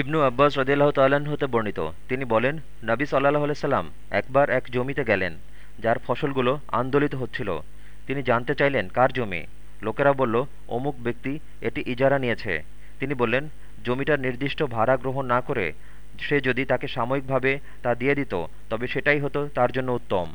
ইবনু আব্বাস রদিল্লাহ তাল্লাহ্ন হতে বর্ণিত। তিনি বলেন, নবী সাল্লাহ সাল্লাম একবার এক জমিতে গেলেন, যার ফসলগুলো আন্দোলিত হচ্ছিল। তিনি জানতে চাইলেন, কার জমি? লোকেরা বলল, অমুক ব্যক্তি এটি ইজারা নিয়েছে। তিনি বললেন জমিটার নির্দিষ্ট ভাড়া গ্রহণ না করে সে যদি তাকে সাময়িকভাবে তা দিয়ে দিত, তবে সেটাই হতো তার জন্য উত্তম।